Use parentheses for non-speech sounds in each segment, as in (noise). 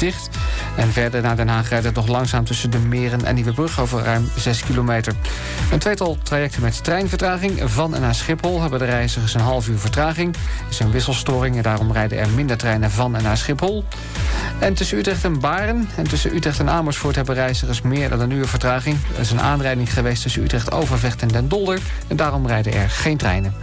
dicht. En verder naar Den Haag rijdt het nog langzaam tussen de Meren en Nieuwebrug... over ruim 6 kilometer. Een tweetal trajecten met treinvertraging van en naar Schiphol... hebben de reizigers een half uur vertraging. Er is een wisselstoring en daarom rijden er minder treinen van en naar Schiphol. En tussen Utrecht en Baren en tussen Utrecht en Amersfoort... hebben reizigers meer dan een uur vertraging. Er is een aanrijding geweest tussen Utrecht, Overvecht en Den Dolder... en daarom rijden er geen treinen.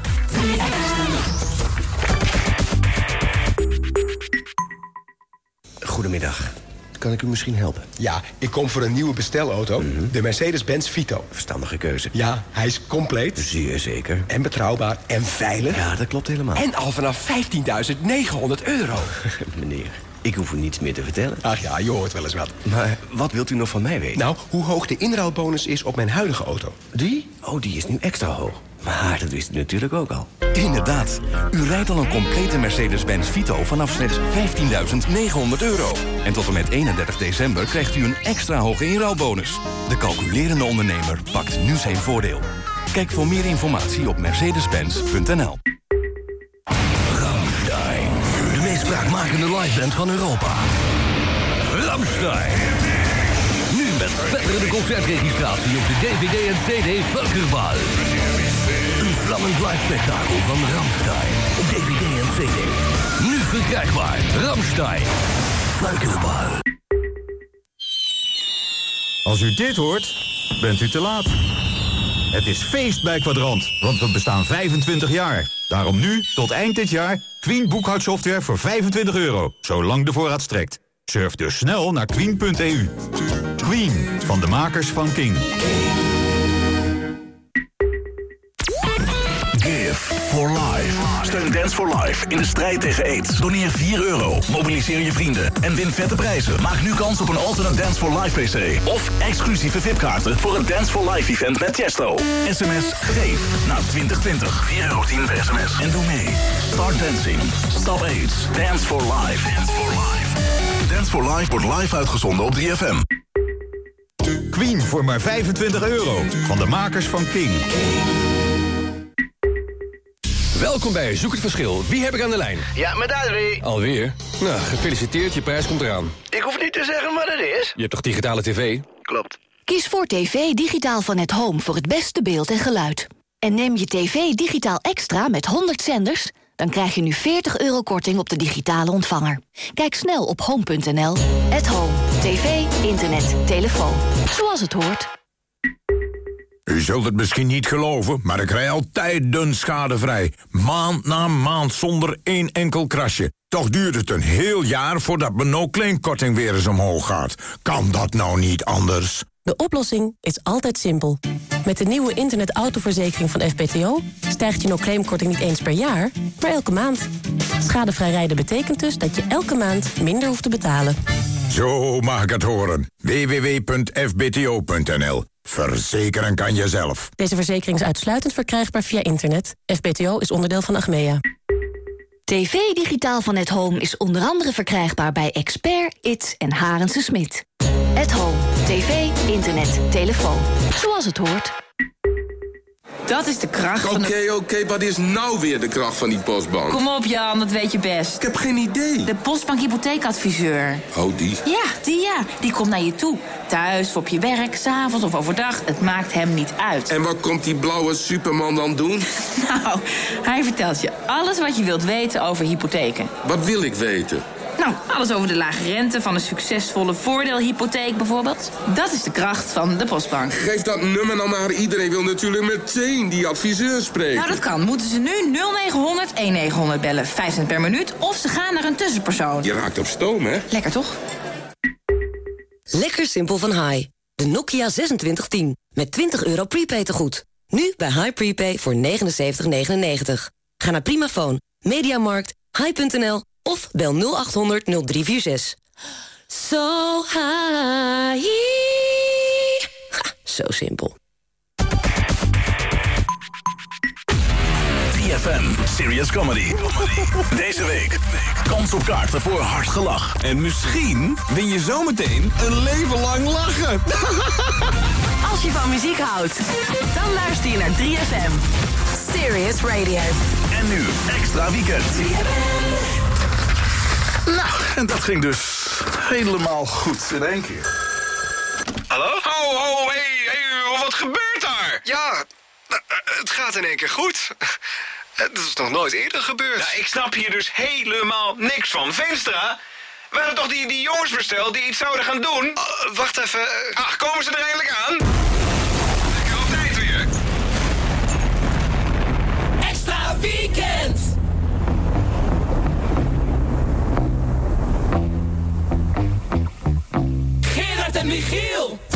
Goedemiddag. Kan ik u misschien helpen? Ja, ik kom voor een nieuwe bestelauto. De Mercedes-Benz Vito. Verstandige keuze. Ja, hij is compleet. Zeer zeker. En betrouwbaar en veilig. Ja, dat klopt helemaal. En al vanaf 15.900 euro. (laughs) Meneer, ik hoef u niets meer te vertellen. Ach ja, je hoort wel eens wat. Maar wat wilt u nog van mij weten? Nou, hoe hoog de inruilbonus is op mijn huidige auto. Die? Oh, die is nu extra hoog. Maar dat wist u natuurlijk ook al. Inderdaad. U rijdt al een complete Mercedes-Benz Vito vanaf slechts 15.900 euro. En tot en met 31 december krijgt u een extra hoge inruilbonus. De calculerende ondernemer pakt nu zijn voordeel. Kijk voor meer informatie op mercedes-benz.nl. Ramstein. De meest spraakmakende liveband van Europa. Ramstein. Nu met spetterende concertregistratie op de DVD en CD Völkerbal. Vlammend live spektakel van Ramstein. Op DVD en CD. Nu verkrijgbaar. Ramstein. Völkerbal. Als u dit hoort, bent u te laat. Het is feest bij Quadrant, want we bestaan 25 jaar. Daarom nu, tot eind dit jaar, Queen boekhoudsoftware voor 25 euro. Zolang de voorraad strekt. Surf dus snel naar queen.eu. Queen, van de makers van King. For Life. Steun Dance for Life in de strijd tegen aids. Doneer 4 euro. Mobiliseer je vrienden. En win vette prijzen. Maak nu kans op een Ultimate Dance for Life PC. Of exclusieve VIP-kaarten voor het Dance for Life event met Chesto. SMS GEEF naar 2020. 4 euro 10 per sms. En doe mee. Start dancing. Stop AIDS. Dance for Life. Dance for Life. Dance for Life wordt live uitgezonden op 3FM. Queen voor maar 25 euro. Van de makers van King. Welkom bij Zoek het Verschil. Wie heb ik aan de lijn? Ja, met Adrie. Alweer? Nou, gefeliciteerd, je prijs komt eraan. Ik hoef niet te zeggen wat het is. Je hebt toch digitale tv? Klopt. Kies voor tv digitaal van het Home voor het beste beeld en geluid. En neem je tv digitaal extra met 100 zenders... dan krijg je nu 40 euro korting op de digitale ontvanger. Kijk snel op home.nl. Het Home. TV, internet, telefoon. Zoals het hoort. U zult het misschien niet geloven, maar ik rij altijd dun schadevrij. Maand na maand zonder één enkel krasje. Toch duurt het een heel jaar voordat mijn no-claim-korting weer eens omhoog gaat. Kan dat nou niet anders? De oplossing is altijd simpel. Met de nieuwe internet-autoverzekering van FBTO... stijgt je no-claimkorting niet eens per jaar, maar elke maand. Schadevrij rijden betekent dus dat je elke maand minder hoeft te betalen. Zo mag ik het horen. www.fbto.nl Verzekeren kan je zelf. Deze verzekering is uitsluitend verkrijgbaar via internet. FBTO is onderdeel van Achmea. TV digitaal van Het Home is onder andere verkrijgbaar bij Expert, It en Harense Smit. TV, internet, telefoon. Zoals het hoort. Dat is de kracht van Oké, de... oké, wat is nou weer de kracht van die postbank? Kom op Jan, dat weet je best. Ik heb geen idee. De Postbank Hypotheekadviseur. Oh, die? Ja, die ja. Die komt naar je toe. Thuis, of op je werk, s'avonds of overdag. Het maakt hem niet uit. En wat komt die blauwe superman dan doen? (laughs) Nou, hij vertelt je alles wat je wilt weten over hypotheken. Wat wil ik weten? Nou, alles over de lage rente van een succesvolle voordeelhypotheek bijvoorbeeld. Dat is de kracht van de Postbank. Geef dat nummer nou maar. Iedereen wil natuurlijk meteen die adviseur spreken. Nou, dat kan. Moeten ze nu 0900 1900 bellen. 5 cent per minuut. Of ze gaan naar een tussenpersoon. Je raakt op stoom, hè? Lekker toch? Lekker simpel van Hi. De Nokia 2610. Met 20 euro prepaid te goed. Nu bij Hi Prepaid voor 79,99. Ga naar Primaphone, Mediamarkt, hi.nl of bel 0800 0346. So high. Ha, zo simpel. 3FM, Serious Comedy. Deze week, kans op kaarten voor hard gelach. En misschien win je zometeen een leven lang lachen. (laughs) Als je van muziek houdt, dan luister je naar 3FM. Serious Radio. En nu, extra weekend. Nou, en dat ging dus Helemaal goed, in één keer. Hallo? Ho, ho, hey, hey, wat gebeurt daar? Ja, eh, het gaat in één keer goed. Dat is nog nooit eerder gebeurd. Ja, ik snap hier dus helemaal niks van. Veenstra, we hadden toch die, die jongens besteld die iets zouden gaan doen? Oh, wacht even. Ach, komen ze er eindelijk aan? Lekker op tijd weer. Extra weekend! Michiel!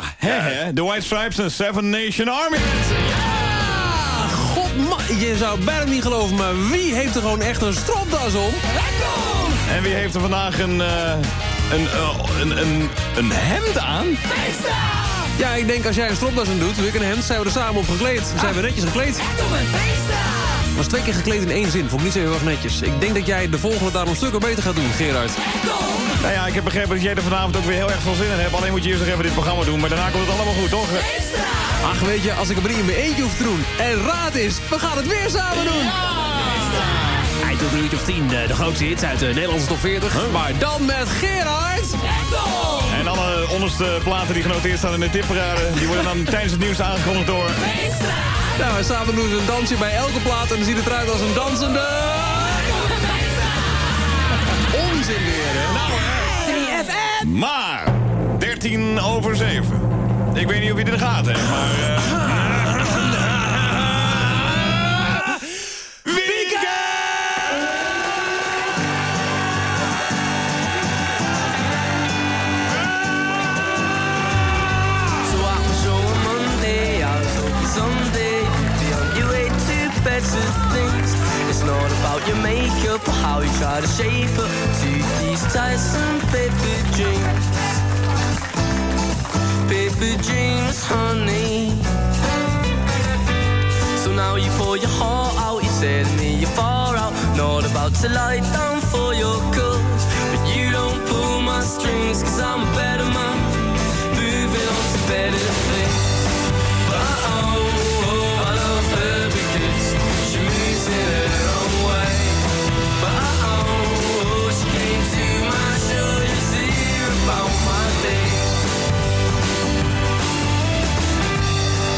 Ja, hè, hè, de White Stripes en Seven Nation Army. God, ma- je zou bijna niet geloven, maar wie heeft er gewoon echt een stropdas om? En wie heeft er vandaag een, eh, een, eh, een, een, een hemd aan? Ja, ik denk als jij een stropdas aan doet, ik een hemd, zijn we er samen op gekleed. Dan zijn we netjes gekleed. Was twee keer gekleed in één zin, vond ik niet zo heel erg netjes. Ik denk dat jij de volgende daarom stukken beter gaat doen, Gerard. Nou ja, ik heb begrepen dat jij er vanavond ook weer heel erg veel zin in hebt. Alleen moet je eerst nog even dit programma doen, maar daarna komt het allemaal goed, toch? Ach, weet je, als ik er niet in mijn eentje hoef te doen. En raad is, we gaan het weer samen doen. Hij doet tot een uurtje of tien eh, de grootste hits uit de Nederlandse top 40. Maar dan met Gerard! En alle onderste platen die genoteerd staan in de tipparade... die worden dan (laughs) tijdens het nieuws aangekondigd door... Nou, en samen doen ze een dansje bij elke plaat en dan ziet het eruit als een dansende... Onzin weer, hè? Hè? 3FM! Maar, 13 over 7. Ik weet niet of je er gaat, hè, maar... eh, your makeup or how you try to shape up to these tiresome paper dreams. Paper dreams, honey. So now you pour your heart out, you're telling me you're far out. Not about to lie down for your cause. But you don't pull my strings, cause I'm a better man.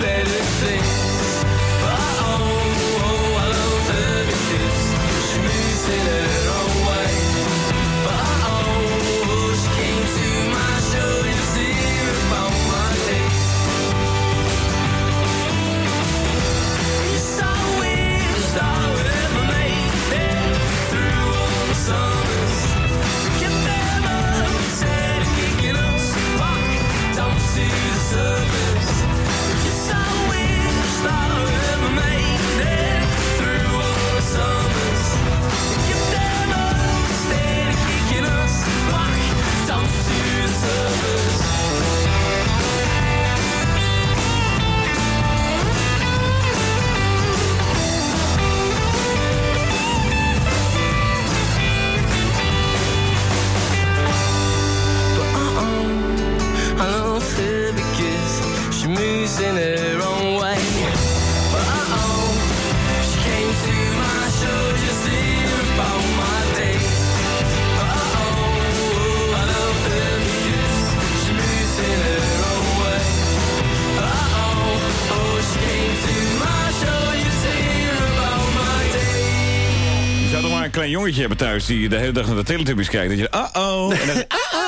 better things. Jongetje hebben thuis die de hele dag naar de Teletubbies kijkt. Dat je, uh-oh. En dan, (laughs) uh-oh.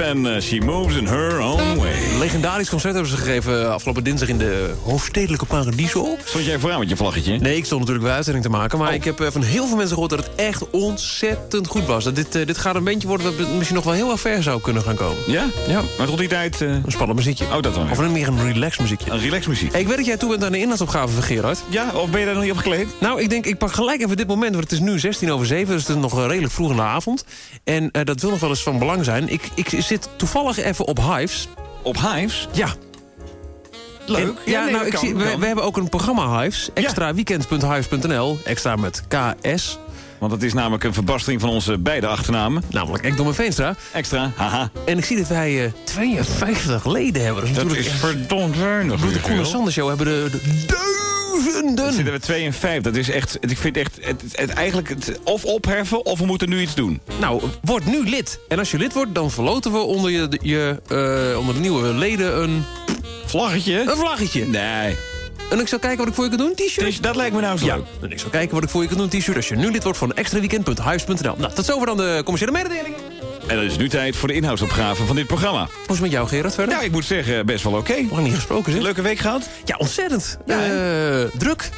En eh, She Moves in Her Own Way. Legendarisch concert hebben ze gegeven eh, afgelopen dinsdag in de hoofdstedelijke Paradiso. Stond jij vooraan met je vlaggetje? Nee, ik stond natuurlijk bij uitzending te maken. Maar ik heb eh, van heel veel mensen gehoord dat het echt ontzettend goed was. Dat dit, eh, dit gaat een bandje worden dat misschien nog wel heel erg ver zou kunnen gaan komen. Ja? Ja. Maar tot die tijd... eh, Een spannend muziekje. Oh, dat dan. Of een meer een relax muziekje. Een relax muziek. Ik weet dat jij toe bent aan de inhoudsopgave van Gerard. Ja, of ben je daar nog niet op gekleed? Nou, ik denk, ik pak gelijk even dit moment, want het is nu 16 over 7, dus het is nog eh, redelijk vroeg in de avond. En eh, dat wil nog wel eens van belang zijn. Ik, ik zit toevallig even op Hives. Op Hives? Ja. Leuk. En- ja, nee, nou, dat ik kan, zie, dat we, hebben ook een programma Hives. Extra weekend.hives.nl. Extra met KS. Want het is namelijk een verbastering van onze beide achternamen. Namelijk Ekdom en Veenstra. Extra, haha. En ik zie dat wij eh, 52 leden hebben. Dat is, Dat is verdomd weinig. De Koen en Sander Show hebben de, de Dan duizenden. zitten we 2 en 5. Dat is echt, ik vind echt, het, het, eigenlijk het, of opheffen of we moeten nu iets doen. Nou, word nu lid. En als je lid wordt, dan verloten we onder, je, je, eh, onder de nieuwe leden een... Vlaggetje? Een vlaggetje. Nee. En ik zal kijken wat ik voor je kan doen. T-shirt. Dat lijkt me nou zo Ja, leuk. en ik zal kijken wat ik voor je kan doen. T-shirt als je nu lid wordt van extraweekend.huis.nl. Nou, tot zover dan de commerciële mededeling. En dan is het nu tijd voor de inhoudsopgave van dit programma. Hoe is het met jou, Gerard, verder? Nou, ik moet zeggen, best wel oké. Lang niet gesproken, zeg. Leuke week gehad? Ja, ontzettend. Ja, Eh, druk.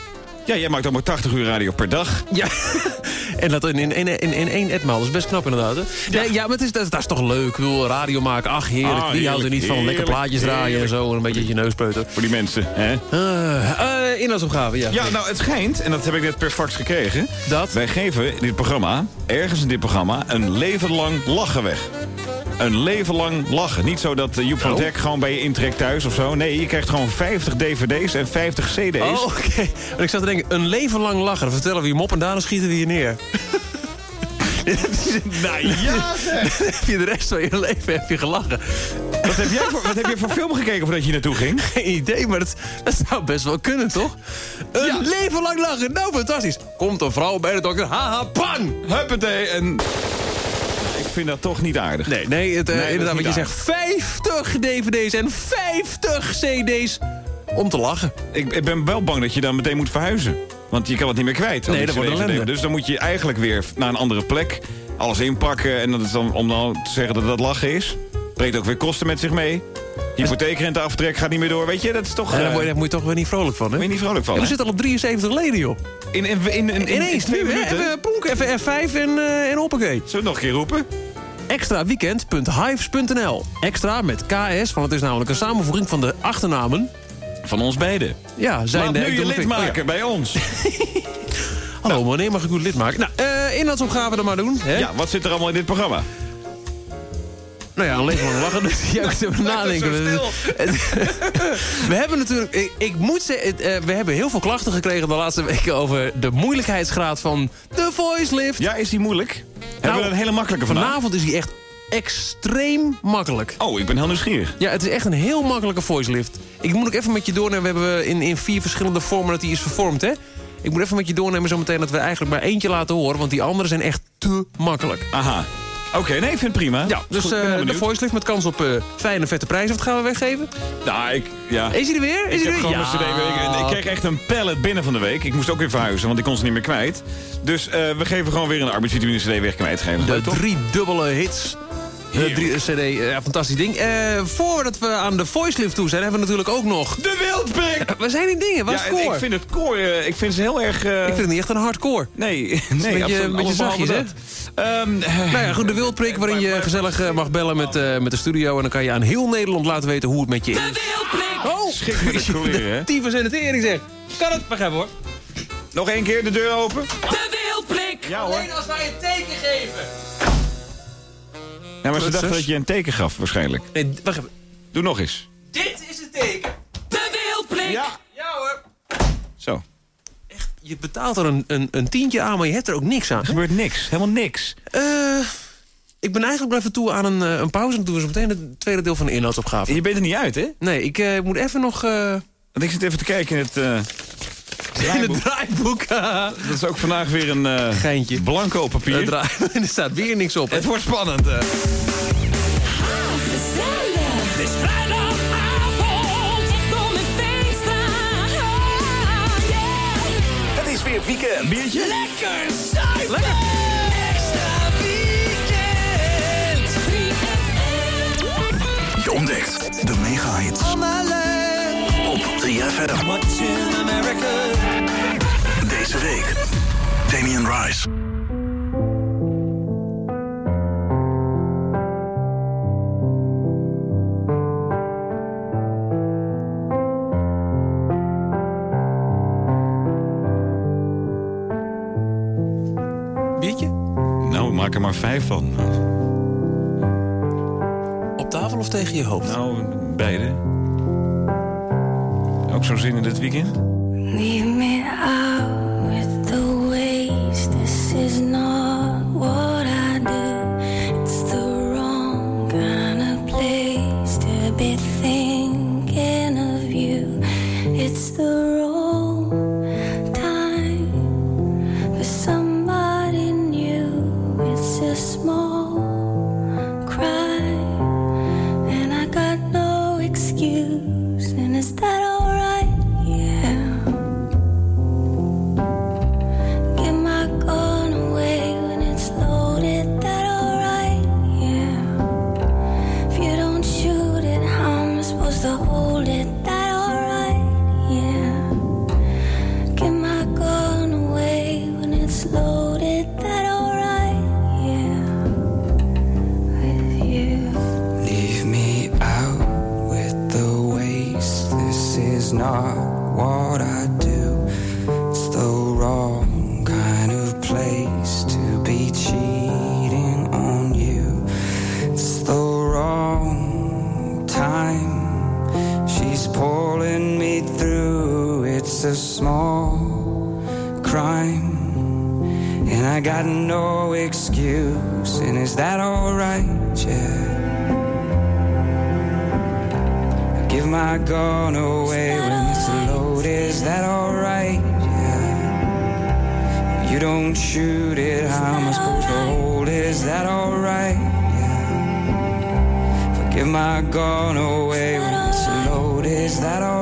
Ja, jij maakt allemaal 80 uur radio per dag. Ja. (laughs) en dat in, in, in, in, één etmaal. Dat is best knap, inderdaad. Hè? Ja, ja maar het is, dat, dat is toch leuk. Ik bedoel, radio maken. Ach, heerlijk. Ah, Wie houdt er niet van lekker plaatjes draaien en zo. En een beetje uit je neus peuteren. Voor die mensen, hè? Eh, eh, inhoudsopgave, ja. Ja, nou, het schijnt, en dat heb ik net per fax gekregen... Dat? Wij geven dit programma, ergens in dit programma... een leven lang lachen weg. Een leven lang lachen. Niet zo dat eh, Joep van Oh. Dek gewoon bij je intrekt thuis of zo. Nee, je krijgt gewoon 50 dvd's en 50 cd's. Oh, oké. Want ik zat te denken, een leven lang lachen. Dan vertellen we je mop en daarna schieten we je neer. (laughs) nou ja, zeg. Dan (laughs) heb je de rest van je leven heb je gelachen. Wat heb jij voor, wat heb jij voor film gekeken voordat je naartoe ging? Geen idee, maar dat, dat zou best wel kunnen, toch? Een leven lang lachen, nou fantastisch. Komt een vrouw bij de dokter, haha, pang! Huppatee, en... Ik vind dat toch niet aardig. Nee, nee, het, eh, Nee, inderdaad wat je zegt. 50 dvd's en 50 cd's om te lachen. Ik, ik ben wel bang dat je dan meteen moet verhuizen. Want je kan het niet meer kwijt. Nee, dat wordt CD's en ellende. DVD's. Dus dan moet je eigenlijk weer naar een andere plek. Alles inpakken. En dat is dan, om dan te zeggen dat dat lachen is. Brengt ook weer kosten met zich mee. Hypotheekrenteaftrek gaat niet meer door. Weet je, dat is toch... Ja, daar eh, word je, daar moet je toch weer niet vrolijk van, hè? ben je niet vrolijk van, Ja, we zitten al op 73 leden, joh. In, in, in, in, in, in Ineens, twee nu, minuten. Even plonk, even F5 en, eh en hoppakee. Zullen we het nog een keer roepen? Extraweekend.hives.nl Extra met KS, want het is namelijk een samenvoeging van de achternamen. Van ons beiden. Ja, zijn Laat de nu je lid Levin- maken Oh, bij ons. (laughs) Hallo, wanneer mag ik u lid maken? Nou, inhoudsopgave dan maar doen, hè? Ja, wat zit er allemaal in dit programma? Nou ja, een leven lang lachen. Dus ja, (laughs) ik even nadenken. (laughs) We hebben natuurlijk... Ik, ik moet zeggen, eh, we hebben heel veel klachten gekregen de laatste weken... over de moeilijkheidsgraad van de voice lift. Ja, is die moeilijk? Hebben we een hele makkelijke vandaag? Vanavond is die echt extreem makkelijk. Oh, ik ben heel nieuwsgierig. Ja, het is echt een heel makkelijke voice lift. Ik moet ook even met je doornemen. We hebben in, in vier verschillende vormen dat die is vervormd, hè? Ik moet even met je doornemen zometeen dat we eigenlijk maar eentje laten horen... want die andere zijn echt te makkelijk. Aha. Oké, nee, ik vind het prima. Ja, dus Goed, heel de benieuwd. voice lift met kans op eh, fijne vette prijzen. Wat gaan we weggeven? Nou, ik... Ja. Is hij er weer? Is ik hij er gewoon weer? mijn cd. Ik, ik kreeg echt een pallet binnen van de week. Ik moest ook weer verhuizen, want ik kon ze niet meer kwijt. Dus eh, we geven gewoon weer een arbeidsvitamine cd weg kwijtgeven. De drie dubbele hits. De drie CD, eh, ja, fantastisch ding. Eh, voordat we aan de voice lift toe zijn, hebben we natuurlijk ook nog... De wildprik! Waar zijn die dingen? Wat is ja, koor? ik vind het koor, eh, ik vind ze heel erg... eh, Ik vind het niet echt een hardcore. Nee, nee, een beetje, absoluut, een beetje zachtjes, hè? dat. Ehm, Nou ja, goed, de wildprik waarin je gezellig eh, mag bellen met, eh, met de studio... en dan kan je aan heel Nederland laten weten hoe het met je is. Oh! Schik met de (laughs) courier, hè? Tyfus en de tering, zeg. Kan het? Wacht even, hoor. Nog één keer de deur open. De wildprik! Ja hoor. als wij een teken geven. Ja, maar ze dachten dat je een teken gaf, waarschijnlijk. Nee, wacht even. Doe nog eens. Dit is het teken. De wildprik! Ja. Ja hoor. Zo. Je betaalt er een, een, een tientje aan, maar je hebt er ook niks aan. Er gebeurt niks. Helemaal niks. Eh, ik ben eigenlijk blijven toe aan een, eh, een pauze. En toen was meteen het tweede deel van de inhoudsopgave. Je bent er niet uit, hè? Nee, ik eh, moet even nog... eh, Want ik zit even te kijken in het... eh, in het draaiboek. Dat is ook vandaag weer een eh Geintje. blanco papier. (laughs) Er staat weer niks op. Het wordt spannend. eh. Het is weer weekend. Biertje? Lekker zuipen! Extra weekend! Je ontdekt de mega-hits op 3FM. Deze week, Damien Rice. Biertje? Nou, maak er maar vijf van. Op tafel of tegen je hoofd? Nou, beide. Ook zo'n zin in dit weekend? Leave me out with the waste. This is not what I do. It's the wrong kind of place to be thinking of you. It's the wrong time for somebody new. It's a small crime, and I got no excuse. And is that alright? Got no excuse. And is that alright? Yeah. I give my gun away when it's loaded. Is that alright? Yeah. You don't shoot it. How am I supposed to hold? it? Is that alright? Yeah. Give my gun away when it's loaded, is that alright?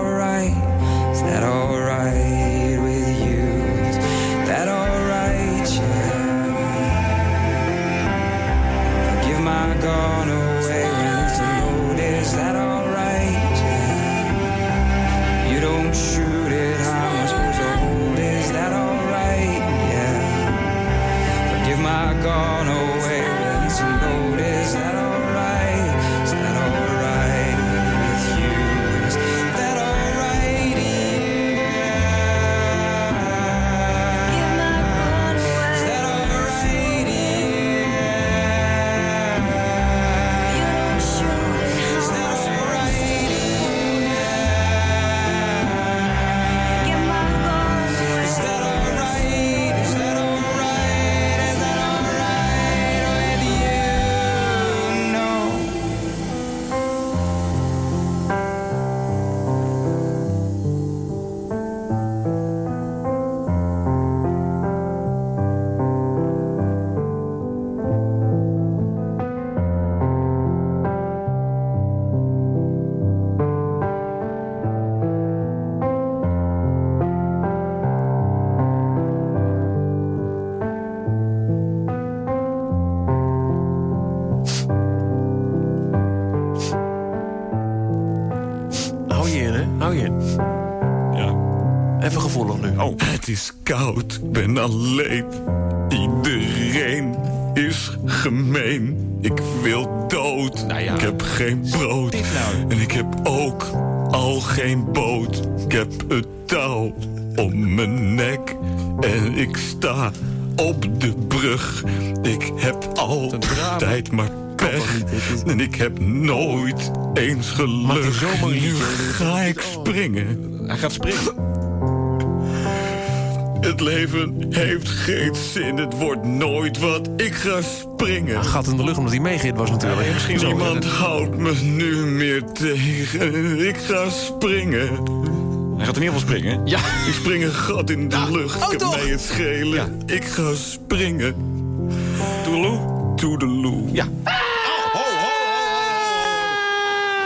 God. Ik heb nooit eens geluk. Nu ga ik springen. Hij gaat springen. Het leven heeft geen zin, het wordt nooit wat. Ik ga springen. Hij gaat in de lucht omdat hij meegit was natuurlijk. Ja, misschien Niemand houdt me nu meer tegen. Ik ga springen. Hij gaat in ieder geval springen. Ja. Ik spring een gat in de lucht. oh, ik mij het schelen. Ik ga springen. Toedeloe. Toedeloe. Ja.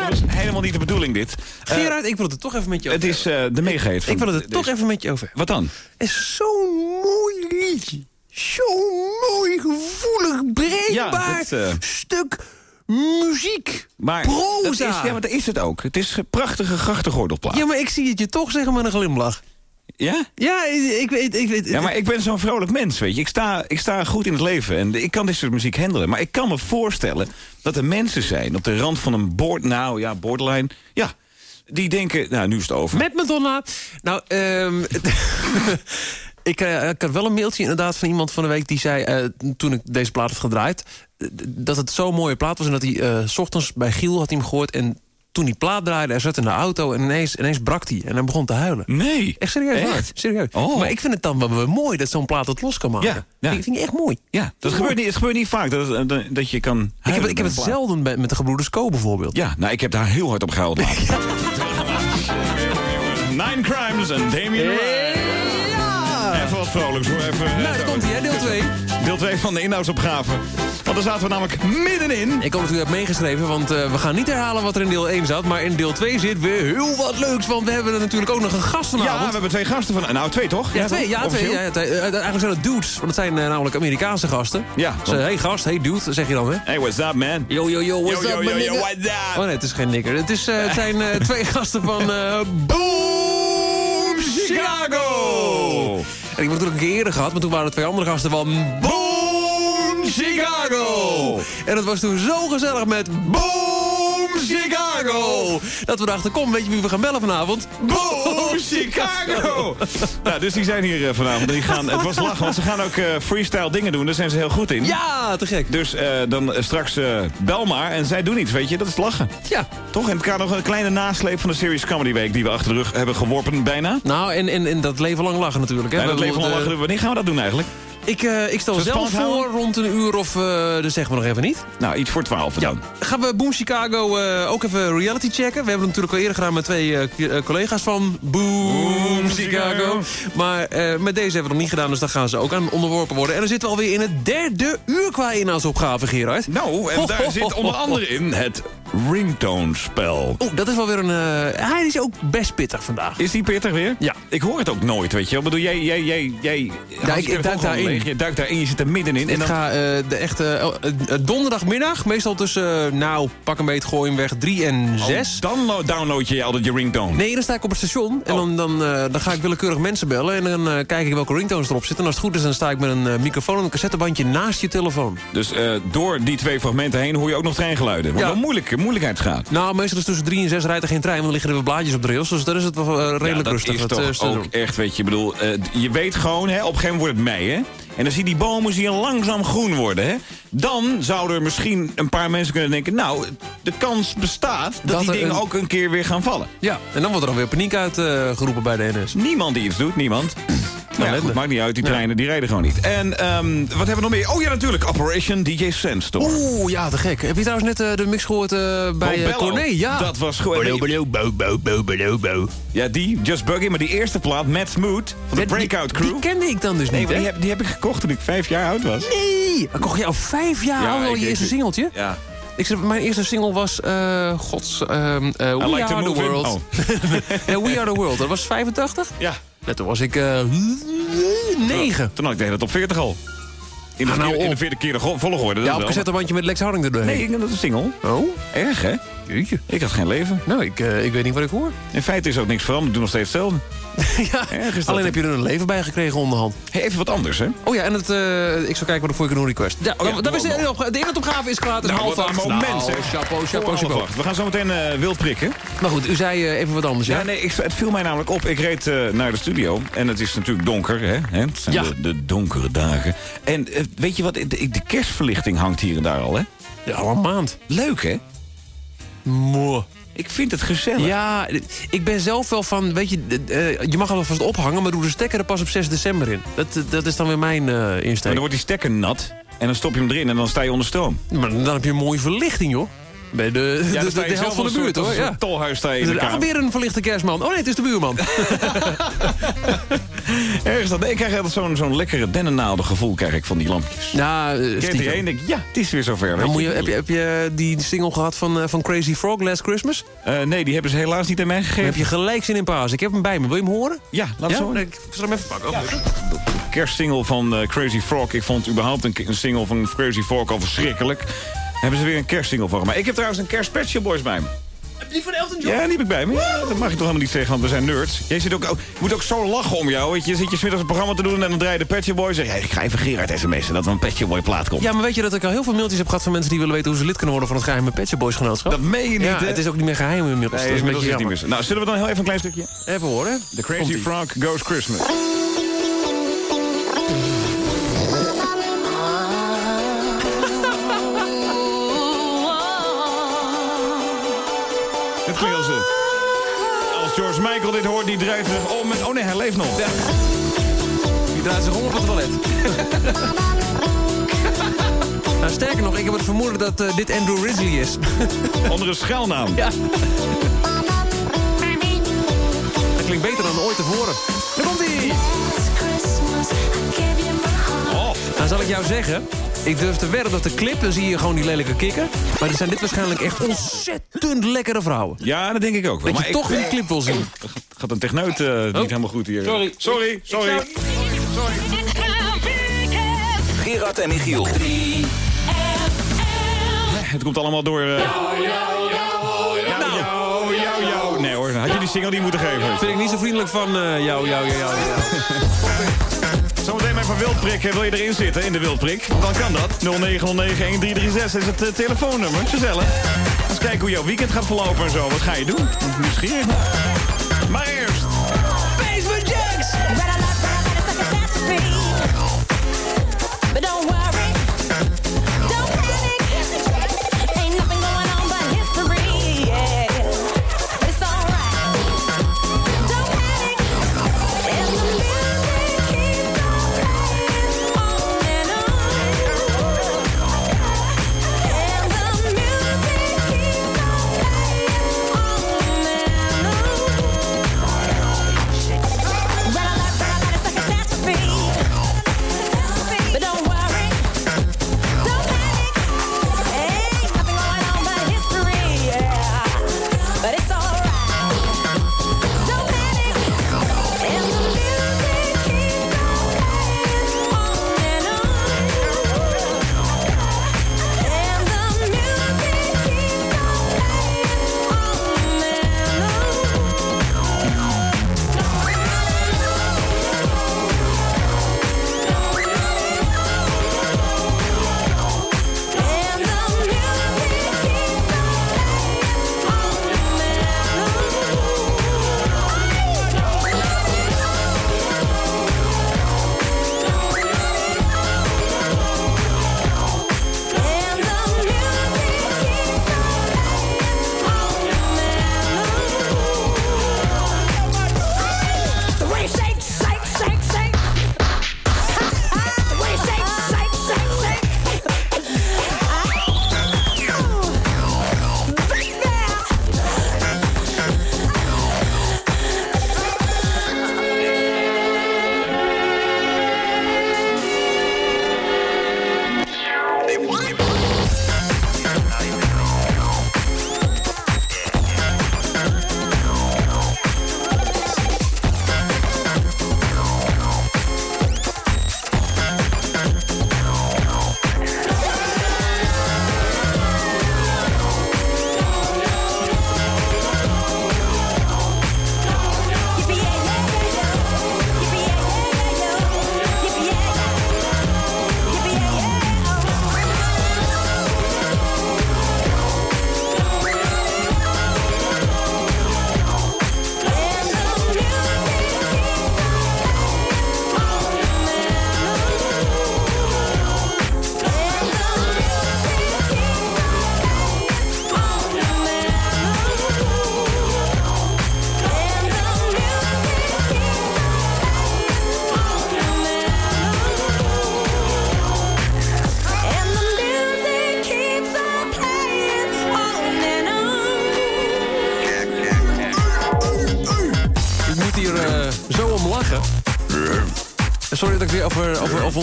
Dat is helemaal niet de bedoeling, dit. Eh, Gerard, ik wil het er toch even met je over het is eh, de meegeet. Ik wil het er toch even met je over Wat dan? Het is zo'n mooi liedje. Zo'n mooi, gevoelig, breekbaar Ja, dat, eh, stuk muziek. Maar Proza. Dat is, ja, maar dat is het ook. Het is prachtige grachtengordelplaat. Ja, maar ik zie het je toch zeggen met een glimlach. Ja? Ja, ik weet... Ik weet Ja, maar ik ben zo'n vrolijk mens, weet je. Ik sta, ik sta goed in het leven en ik kan dit soort muziek handelen. Maar ik kan me voorstellen dat er mensen zijn op de rand van een board... Nou ja, borderline. Ja, die denken... Nou, nu is het over. Met Madonna. Nou, ehm (laughs) ik, eh, ik had wel een mailtje inderdaad van iemand van de week... die zei, eh, toen ik deze plaat had gedraaid... eh, dat het zo'n mooie plaat was... en dat hij eh, s ochtends bij Giel had hij hem gehoord... en toen die plaat draaide, hij zat in de auto... en ineens, ineens brak hij en hij begon te huilen. Nee. Echt serieus Echt? waar. Serieus. Oh. Maar ik vind het dan wel mooi dat zo'n plaat het los kan maken. Ja, ja. Vind, vind ik echt mooi. Ja, dat gebeurt niet, het gebeurt niet vaak dat, het- dat, dat je kan Ik heb, huilen ik heb het plaat. zelden bij- met de gebroeders Co bijvoorbeeld. Ja, nou, ik heb daar heel hard op gehuild. (laughs) Nine Crimes en Damien Ryan. Even wat vrolijks hoor. Even, Nou, daar komt hij, hè, deel 2. Deel 2 van de inhoudsopgave. Want daar zaten we namelijk middenin. Ik hoop dat u hebt meegeschreven, want eh, we gaan niet herhalen wat er in deel 1 zat. Maar in deel 2 zit weer heel wat leuks, want we hebben er natuurlijk ook nog een gast Ja, vanavond. we hebben twee gasten van... Nou, twee toch? Ja, twee. Ja, twee. Ja, twee. Eh, eigenlijk zijn het dudes, want het zijn eh, namelijk Amerikaanse gasten. Ja. Ze, hey gast, hey dude, zeg je dan, hè? Hey, what's up, man? Yo, yo, yo, what's Yo, yo, up, yo, my yo, nigga? what's up? Oh nee, het is geen nikker. Het, is, eh, het zijn eh, twee (laughs) gasten van eh, Boom Chicago! En ik heb het natuurlijk een keer eerder gehad, maar toen waren er twee andere gasten van Boom Chicago! En dat was toen zo gezellig met Boom Chicago! Dat we dachten, kom, weet je wie we gaan bellen vanavond? Boom Chicago! (laughs) nou, dus die zijn hier eh, vanavond. Die gaan, het was lachen, want ze gaan ook eh, freestyle dingen doen. Daar zijn ze heel goed in. Ja, te gek. Dus eh, dan straks bel maar en zij doen iets, weet je. Dat is lachen. Ja. Toch? En het gaat nog een kleine nasleep van de Series Comedy Week... die we achter de rug hebben geworpen, bijna. Nou, en, en, en dat leven lang lachen natuurlijk. Hè? En dat leven de- lachen. Wanneer gaan we dat doen eigenlijk? Ik, eh, ik stel zelf voor houden? rond een uur of... dat zeggen we nog even niet. Nou, iets voor twaalf dan. Gaan we Boom Chicago eh, ook even reality checken? We hebben het natuurlijk al eerder gedaan met twee collega's van Boom Chicago. Maar met deze hebben we nog niet gedaan, dus daar gaan ze ook aan onderworpen worden. En dan zitten we alweer in het derde uur qua inhoudsopgave, Gerard. Nou, en daar zit onder andere in het ringtone-spel. Oeh, dat is wel weer een... hij is ook best pittig vandaag. Is die pittig weer? Ja. Ik hoor het ook nooit, weet je wel. Ik bedoel, jij, jij, jij, jij houdt ik- duik daarin. Je duikt daarin, je zit er middenin. En Ik dan, ga eh, de echte eh, eh, donderdagmiddag, meestal tussen, nou, pak een beet, gooi hem weg, drie en Oh, zes. dan lo- download je altijd je ringtone. Nee, dan sta ik op het station en dan, dan, eh, dan ga ik willekeurig mensen bellen... en dan kijk ik welke ringtones erop zitten. En als het goed is, dan sta ik met een microfoon en een cassettebandje naast je telefoon. Dus door die twee fragmenten heen hoor je ook nog treingeluiden. Wordt Ja. wel moeilijk, moeilijkheidsgraad. Nou, meestal is tussen drie en zes rijdt er geen trein... want dan liggen er weer blaadjes op de rails, dus daar is het wel redelijk ja, dat rustig. is toch ook echt, weet je, bedoel, je weet gewoon, hè, op een gegeven moment wordt het mei, hè. En dan zie je die bomen zie je langzaam groen worden, hè. Dan zouden er misschien een paar mensen kunnen denken... nou, de kans bestaat dat, Dat die dingen een- ook een keer weer gaan vallen. Ja, en dan wordt er alweer paniek uitgeroepen bij de NS. Niemand die iets doet, niemand. Nou ja, goed, maakt niet uit, die treinen die rijden gewoon niet. En ehm, wat hebben we nog meer? Oh ja, natuurlijk, Operation DJ Sandstorm. Oeh, ja, te gek. Heb je trouwens net eh, de mix gehoord eh, bij. Corné? Ja. Dat was gewoon... Ja, die, Just Buggy, maar die eerste plaat, Matt Smooth, van de Breakout Crew. Die kende ik dan dus nee, niet, hè? die heb, die heb ik gekocht toen ik vijf jaar oud was. Nee! Dan kocht je al vijf jaar Ja, oud al je eerste singeltje? Ja. Ik zeg, mijn eerste single was, eh gods, ehm, eh, We like to Are The. World. Oh. (laughs) Ja, We Are The World, dat was 85? Ja. Toen was ik eh 9. Toen had ik de hele top 40 al. In de, Ah, nou vierde, in de vierde keer de go- volgorde. Ja, op wel. cassettebandje met Lex Harding er doorheen. Nee, ik denk dat is een single. Oh? Erg, hè? Jeetje. Ik had geen leven. Nou, ik, eh, ik weet niet wat ik hoor. In feite is ook niks veranderd. Ik doe nog steeds hetzelfde. (laughs) ja, alleen heb je er een leven bij gekregen onderhand. Hey, even wat anders, hè? Oh ja, en het, eh, ik zal kijken wat ik voor je kan doen request. Ja, ja, dat, is de, de, de inhoudopgave is klaar. Het is Nou, half acht. moment, Nou, zeg. chapeau, Voor chapeau. We gaan zo meteen eh, wild prikken. Maar goed, u zei even wat anders, ja? Ja, nee, ik, het viel mij namelijk op. Ik reed eh, naar de studio. En het is natuurlijk donker, hè? hè? Het zijn Ja. de, de donkere dagen. En weet je wat? De, de kerstverlichting hangt hier en daar al, hè? Ja, al een maand. Leuk, hè? Mooi. Ik vind het gezellig. Ja, ik ben zelf wel van, weet je, eh, je mag alvast ophangen, maar doe de stekker er pas op 6 december in. Dat, dat is dan weer mijn eh Maar insteek. dan wordt die stekker nat. En dan stop je hem erin en dan sta je onder stroom. Maar dan heb je een mooie verlichting, joh. Bij de, de, dan de, helft van de buurt, hoor. Ja. tolhuis de Ah, weer een verlichte kerstman. Oh nee, het is de buurman. (laughs) Ergens dat. Ik krijg altijd zo'n zo'n lekkere dennennaalden gevoel krijg ik van die lampjes. ja, eh, Kent stiekem. die heen? Denk ik, ja, het is weer zover. Moet je. je, heb, je, heb je die single gehad van, eh, van Crazy Frog, Last Christmas? Eh, nee, die hebben ze helaas niet aan mij Dan gegeven. heb je gelijk zin in paas. Ik heb hem bij me. Wil je hem horen? Ja, laat ja? zo. Nee, ik zal hem even pakken. Oh, goed. Kerstsingle van eh, Crazy Frog. Ik vond überhaupt een, een single van Crazy Frog al verschrikkelijk. Hebben ze weer een kerstsingle van gemaakt. Ik heb trouwens een kerst Pet Shop Boys bij me. Die van Elton John? Ja, die heb ik bij me. Ja, dat mag je toch helemaal niet zeggen, want we zijn nerds. Jij zit ook, oh, je moet ook zo lachen om jou. Weet je, je zit je smiddags een programma te doen en dan draai je de Shop Boys. Zeg, je, ik ga even Gerard sms'en dat er een Pet Shop Boy plaat komt. Ja, maar weet je dat ik al heel veel mailtjes heb gehad van mensen die willen weten hoe ze lid kunnen worden van het geheime Petje Boys genootschap? Dat meen je niet, Ja, hè? het is ook niet meer geheim inmiddels. Nee, dat is een is niet meer. Nou, zullen we dan heel even een klein stukje? Even horen. The Crazy. Frog Goes Christmas. Michael dit hoort, die draait zich om met... Oh nee, hij leeft nog. Die draait zich om op het toilet. (laughs) nou, sterker nog, ik heb het vermoeden dat eh, dit Andrew Ridgely is. (laughs) Onder een schuilnaam. ja. Dat klinkt beter dan ooit tevoren. Daar komt ie! Oh. Nou, zal ik jou zeggen... Ik durf te wedden dat de clip, dan zie je gewoon die lelijke kikker. Maar die zijn dit waarschijnlijk echt ontzettend lekkere vrouwen. Ja, dat denk ik ook wel. Dat je toch ik, die clip wil zien. gaat een techneut eh, niet helemaal goed hier. Sorry. Sorry, sorry. Gerard en Michiel. Het komt allemaal door... eh, jou. Nee hoor, had je die single niet moeten geven. Vind ik niet zo vriendelijk van eh, jou, jou, jou, jou. (laughs) Zometeen even wildprik. Wil je erin zitten in de wildprik? Dan kan dat. 0909-1336 is het eh, telefoonnummer. Gezellig. Let's kijken hoe jouw weekend gaat verlopen en zo. Wat ga je doen? Nieuwsgierig. Maar eerst... Basement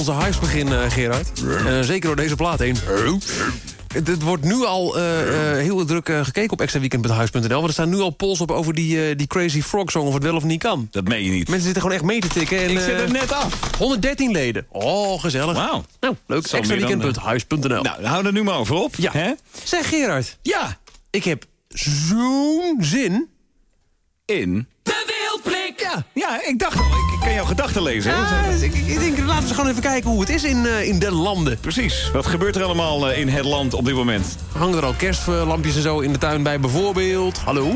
onze huis begin, eh, Gerard. Eh, zeker door deze plaat heen. Het, wordt nu al eh, heel druk gekeken op extraweekend.huis.nl. Want er staan nu al polls op over die, die Crazy Frog song... of het wel of niet kan. Dat meen je niet. Mensen zitten gewoon echt mee te tikken. En, Ik zit er net af. 113 leden. Oh, gezellig. Wauw. Nou, leuk. Extraweekend.huis.nl. Nou, hou er nu maar over op. Ja. Hè? Zeg Gerard. Ja. Ik heb zo'n zin... In? De! Ja. Ja, ik dacht al. Ik kan jouw gedachten lezen. hè? Ja, dus ik, ik denk, laten we gewoon even kijken hoe het is in, eh, in den landen. Precies. Wat gebeurt er allemaal eh, in het land op dit moment? Hangen er al kerstlampjes en zo in de tuin bij bijvoorbeeld? Hallo?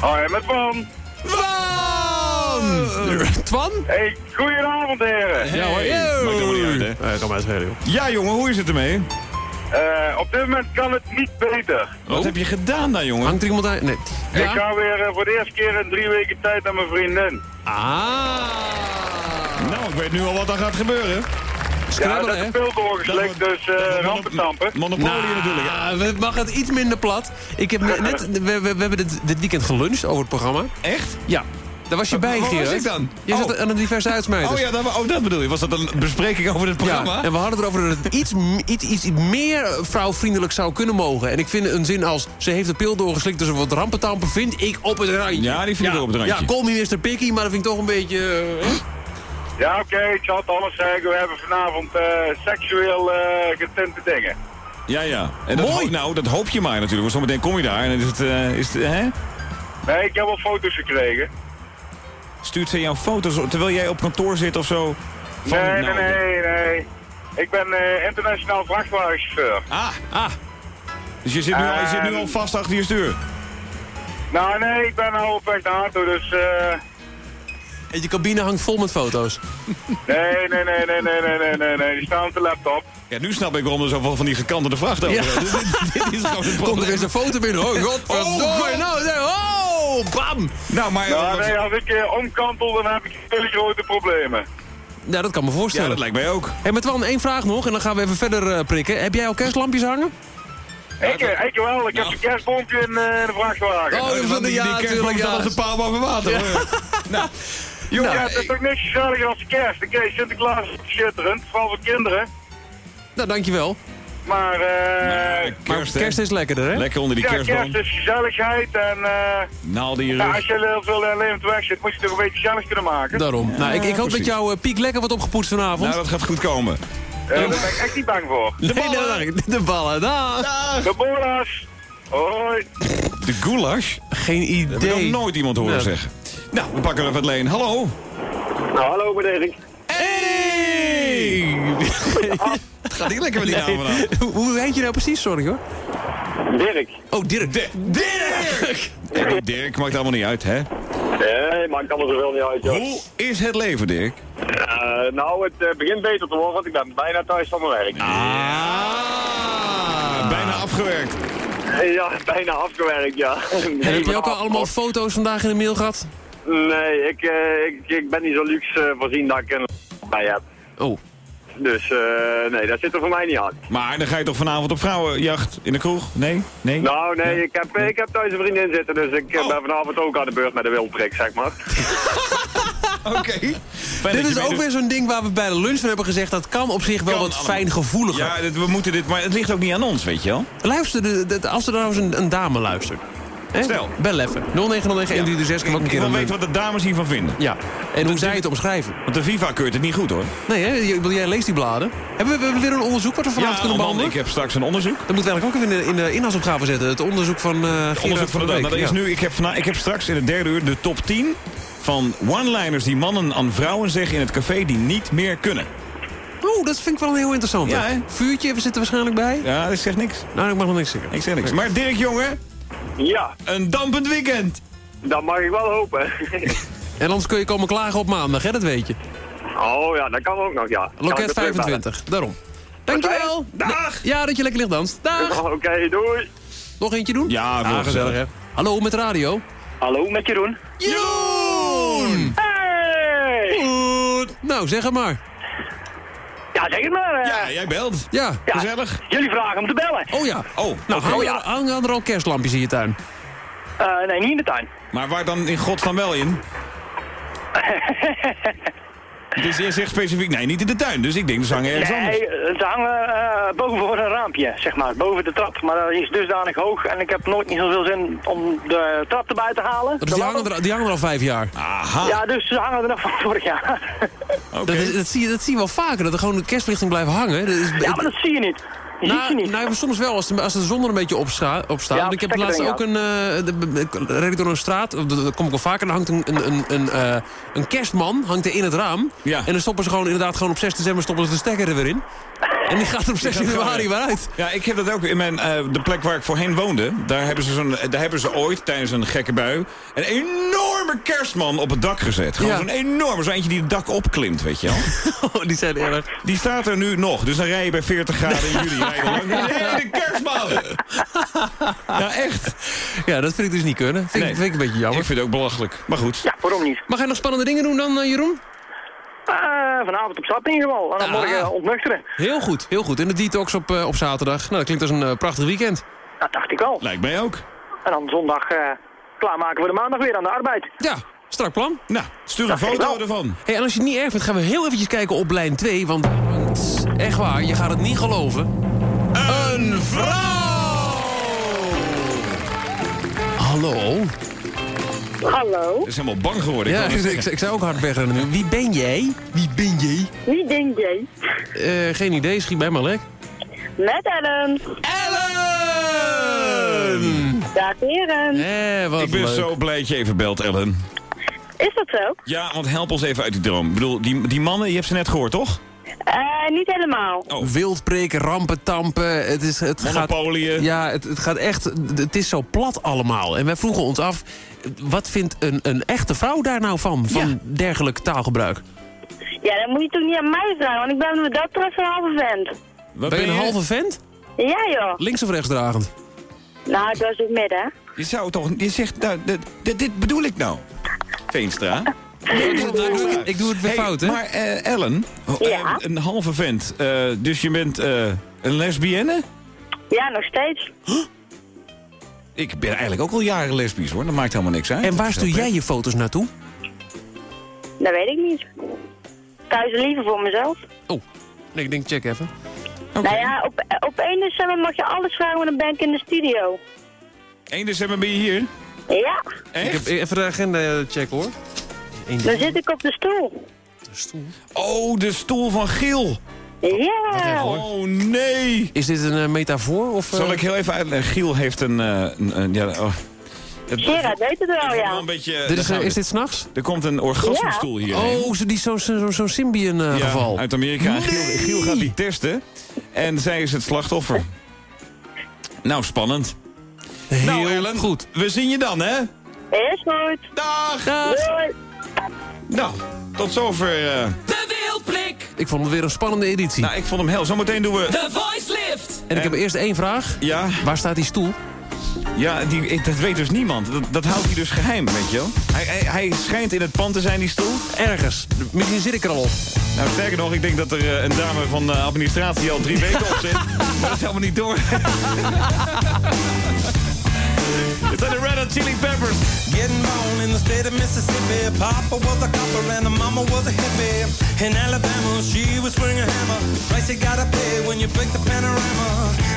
Hoi, met Van. Twan! Twan? Hey, goedenavond heren. Ja hoor. Hey, maakt allemaal niet uit, hè? Kan mij het schelen, joh. Ja, jongen, hoe is het ermee? Eh, op dit moment kan het niet beter. Wat heb je gedaan dan, jongen? Hangt er iemand uit? Nee. Ik ga weer eh, voor de eerste keer in drie weken tijd naar mijn vriendin. Ah! Nou, ik weet nu al wat er gaat gebeuren. Ja, Scrabbelen, dat hè? is veel doorgeslikt, dus eh rampentampen. Monopoly Nou, natuurlijk. hè? we mag het iets minder plat. Ik heb net, net- (laughs) we, we, we hebben dit, dit weekend geluncht over het programma. Echt? Ja. Daar was je bij, Waar was Gerard. ik dan? Je zat Oh. aan een diverse uitsmijters. Oh ja, dat, oh, dat bedoel je. Was dat een bespreking over het programma? Ja, en we hadden het erover dat het iets, iets, iets meer vrouwvriendelijk zou kunnen mogen. En ik vind een zin als... ze heeft de pil doorgeslikt, dus wat rampentampen... vind ik op het randje. Ja, die vind ik ja, ook op het randje. Ja, call me Mr. Picky, maar dat vind ik toch een beetje... eh, hè? Ja, oké, ik zal het anders zeggen. We hebben vanavond eh, seksueel eh, getinte dingen. Ja, ja. En dat Mooi. ho- nou, dat hoop je maar natuurlijk. Want zometeen kom je daar en dan is het... eh, is het hè? Nee, ik heb wel foto's gekregen. Stuurt ze jouw foto's terwijl jij op kantoor zit of zo? Van, nee, nou, nee, nee, nee. Ik ben eh, internationaal vrachtwagenchauffeur. Ah, ah. Dus je zit nu, al, je zit nu al vast achter je stuur. Nou nee, ik ben nou op weg naar auto, dus... eh En je cabine hangt vol met foto's. nee, nee, nee, nee, nee, nee, nee, nee, nee, die staan op de laptop. Ja, nu snap ik waarom er zoveel van die gekantelde vrachtauto's Ja. zijn. dit, dit is gewoon (laughs) Komt er eens een foto binnen. (laughs) Oh, godverdomme. God. nou, nee, oh, bam. Nou, maar... Nou, nee, als ik eh, omkantel, dan heb ik hele grote problemen. Ja, dat kan me ja, voorstellen. dat lijkt mij ook. Hé, met wel één vraag nog en dan gaan we even verder eh, prikken. Heb jij al kerstlampjes hangen? Ik, eh, ik wel, ik heb een kerstboompje in, eh, in de vrachtwagen. Oh, dat is Want die, ja, die kerstboom staat ja. als een paal boven water. (laughs) nou, jongen, ja, het is toch niks gezelliger als de kerst. Oké, Sinterklaas is schitterend, vooral voor kinderen. Nou, dankjewel. Maar, eh maar Maar kerst, is lekkerder, hè? Lekker onder die ja, kerstboom. kerst is gezelligheid en eh ja, rug. als je heel veel uh, levend weg zit, moet je het toch een beetje gezellig kunnen maken. Daarom. nou, ik, ik hoop dat jouw eh, piek lekker wordt opgepoetst vanavond. Nou, dat gaat goed komen. Eh, daar ben ik echt niet bang voor. nee, nee, nee, de ballen. Dag. De bolas! Hoi! De goulash? Geen idee. Dat heb ik nog nooit iemand horen Nee. zeggen. Nou, we pakken er even het leen. Hallo. Nou, hallo meneer Erik. Hey! (laughs) Het gaat niet lekker met die naam. Hoe- Hoe heet je nou precies? Sorry hoor. Dirk. Oh, Dirk. Dirk! Nee, die Dirk maakt allemaal niet uit, hè? Nee, maar ik kan er zoveel niet uit, joh. Hoe is het leven, Dirk? Eh, nou, het eh, begint beter te worden, want ik ben bijna thuis van mijn werk. Ah, bijna afgewerkt. Ja, bijna afgewerkt, ja. En heb je ook al allemaal foto's vandaag in de mail gehad? Nee, ik, eh, ik, ik ben niet zo luxe eh, voorzien dat ik een bij heb. Oh. Dus eh, nee, dat zit er voor mij niet aan. Maar dan ga je toch vanavond op vrouwenjacht in de kroeg? Nee? Nee? Nou, nee, ik heb, ik heb thuis een vriendin zitten, dus ik Oh. ben vanavond ook aan de beurt met de wildprik, zeg maar. (laughs) Oké. Dit is ook weer zo'n ding waar we bij de lunch van hebben gezegd... dat kan op zich wel Kan wat allemaal. fijn gevoeliger. Ja, dit- we moeten dit, maar het ligt ook niet aan ons, weet je wel? Luister, de, de- als er nou eens een, een dame luistert. Hè? Stel. Bel even. 0909-1336 kan ook een Ik wil weten wat de dames hiervan vinden. Ja, en hoe zij het omschrijven. Want de Viva keurt het niet goed, hoor. Nee, hè? Jij leest die bladen. Hebben we, weer een onderzoek wat we vanavond kunnen man, behandelen? ik heb straks een onderzoek. Dat moeten we eigenlijk ook even in de, in de inhoudsopgave zetten. Het onderzoek van Gerard Onderzoek van de dag. Week. Nou, dat is Ja. nu, ik, heb ik heb straks in het derde uur de top 10 van one-liners die mannen aan vrouwen zeggen in het café die niet meer kunnen. Oeh, dat vind ik wel heel interessant. Ja, hè? Vuurtje, we zitten waarschijnlijk bij. Ja, dat zegt niks. Nou, ik mag nog niks zeggen. Ik zeg niks. Maar Dirk, jongen, Ja, een dampend weekend. dat mag ik wel hopen. (laughs) En anders kun je komen klagen op maandag, hè? Dat weet je. oh ja, dat kan ook nog, ja. Loket er terugbellen? 25, daarom. Dankjewel. Dag. Ja, dat je lekker ligt danst. Dag. Oké, doei. Nog eentje doen? Ja, Ah, gezellig, hè? Hallo, met radio. Hallo, met Jeroen. Jeroen! Hey! Goed. Nou, zeg het maar. Ja, zeg het maar. eh. Ja, jij belt. Ja. Ja, Gezellig. Jullie vragen om te bellen. Oh ja. Oh, Nou, oké. hangen, er- hangen er al kerstlampjes in je tuin? Eh, nee, niet in de tuin. Maar waar dan in godsnaam wel in? (laughs) Dus je zegt specifiek, nee, niet in de tuin. Dus ik denk, ze hangen ergens anders. Nee, ze hangen eh, boven voor een raampje, zeg maar, boven de trap. Maar dat is dusdanig hoog en ik heb nooit niet zoveel zin om de trap erbij te halen. Dus De die hangen, er, die hangen er al vijf jaar. Aha. Ja, dus ze hangen er nog van vorig jaar. Oké. Dat, is- dat, zie je, dat zie je wel vaker, dat er gewoon een kerstverlichting blijft hangen. Dat is, ja, maar dat zie je niet. Je ziet ze nou, niet. nou, soms wel, als de, als de zon er een beetje op, sta, op staat. Ja, Want ik heb laatst ook een... eh, ik reed ik door een straat, dat dat kom ik wel vaker... dan hangt een, een, een, een, eh, een kerstman hangt er in het raam. Ja. En dan stoppen ze gewoon inderdaad gewoon op 6 december stoppen ze de stekker er weer in. En die gaat er op 6 gaat gewoon januari weer. uit. Ja, ik heb dat ook in mijn, eh, de plek waar ik voorheen woonde. Daar hebben, ze zo'n, daar hebben ze ooit tijdens een gekke bui een enorme kerstman op het dak gezet. Gewoon Ja. zo'n enorme, zo eentje die het dak opklimt, weet je wel. (laughs) Oh, die zijn erg. Die staat er nu nog. Dus dan rij je bij 40 graden in juli. (laughs) Nee, de kerstman! (laughs) Ja, echt. Ja, dat vind ik dus niet kunnen. Vind, Nee. vind ik een beetje jammer. Ik vind het ook belachelijk. Maar goed. Ja, waarom niet? Mag jij nog spannende dingen doen dan, eh, Jeroen? Eh, vanavond op stap in ieder geval. En dan Ah. morgen ontnuchteren. Heel goed, heel goed. En de detox op, eh, op zaterdag. Nou, dat klinkt als een eh, prachtig weekend. Dat dacht ik al. Lijkt mij ook. En dan zondag eh, klaarmaken voor de maandag weer aan de arbeid. Ja, strak plan. Nou, stuur een foto ervan. Hey, en als je het niet erg vindt, gaan we heel eventjes kijken op lijn 2. Want echt waar, je gaat het niet geloven. Een vrouw! Hallo? Hallo, Dat is helemaal bang geworden. Ik Ja, (laughs) ik, ik, zou ook hard wegrennen nu. Wie ben jij? Wie ben jij? wie denk jij? Eh, geen idee, schiet bij maar lek. Met Ellen. Ellen! Dag heren. Eh, wat Ik ben leuk. zo blij dat je even belt, Ellen. Is dat zo? Ja, want help ons even uit die droom. Ik bedoel, die, die mannen, je hebt ze net gehoord, toch? Eh, niet helemaal. Wildpreken, rampentampen, het, is, het Monopolieën. gaat... Ja, het, het gaat echt... Het is zo plat allemaal. En wij vroegen ons af, wat vindt een, een echte vrouw daar nou van? Van dergelijk taalgebruik? Ja, dan moet je toch niet aan mij vragen, want ik ben wat dat betreft een halve vent. Ben je een halve vent? Ja, joh. Links of rechtsdragend? Nou, het was het midden, hè. Je zou toch... Je zegt, nou, dit, dit, dit bedoel ik nou. Veenstra. (laughs) Ik doe het weer Hey, fout, hè? Maar eh, Ellen, Ja? een halve vent. eh, dus je bent eh, een lesbienne? Ja, nog steeds. Ik ben eigenlijk ook al jaren lesbisch hoor, dat maakt helemaal niks uit. En waar stuur jij je foto's naartoe? Dat weet ik niet. Thuis liever voor mezelf. Nee, ik denk, check even. Nou ja, op, op 1 december mag je alles vragen, want dan ben ik in de studio. 1 december ben je hier? Ja, Ik heb even de agenda check, hoor. Eén dan zit ik op de stoel. Oh, de stoel van Giel. Ja. Oh nee. Is dit een eh, metafoor? Of, eh? Zal ik heel even uitleggen? Giel heeft een... eh, een, een- ja, oh. Gerard weet het wel, ja. een beetje, Dit is, eh, is dit s'nachts? Er komt een orgasmestoel hier. Oh, zo- die zo'n zo, zo, zo'n Symbian eh, ja, geval. uit Amerika. En Giel, Giel gaat die testen. En zij is het slachtoffer. Nou, spannend. Heel nou, Ellen, goed. We zien je dan, hè? Is goed. Dag. Doei. Nou, tot zover. eh. De Wildblik. Ik vond het weer een spannende editie. Nou, ik vond hem hel. Zometeen doen we... The Voice Lift. en ik heb eerst één vraag. Ja, Waar staat die stoel? Ja die, dat weet dus niemand. Dat, dat houdt hij dus geheim, weet je wel. Hij, hij, hij schijnt in het pand te zijn, die stoel. Ergens. Misschien zit ik er al op. Nou, sterker nog, ik denk dat er eh, een dame van de administratie al drie weken op zit. Maar (laughs) dat is helemaal niet door. (laughs) Het zijn de Red Hot Chili Peppers. Getting born in the state of Mississippi. Papa was a copper and the mama was a hippie. In Alabama, she was swinging a hammer. Price you gotta pay when you break the panorama.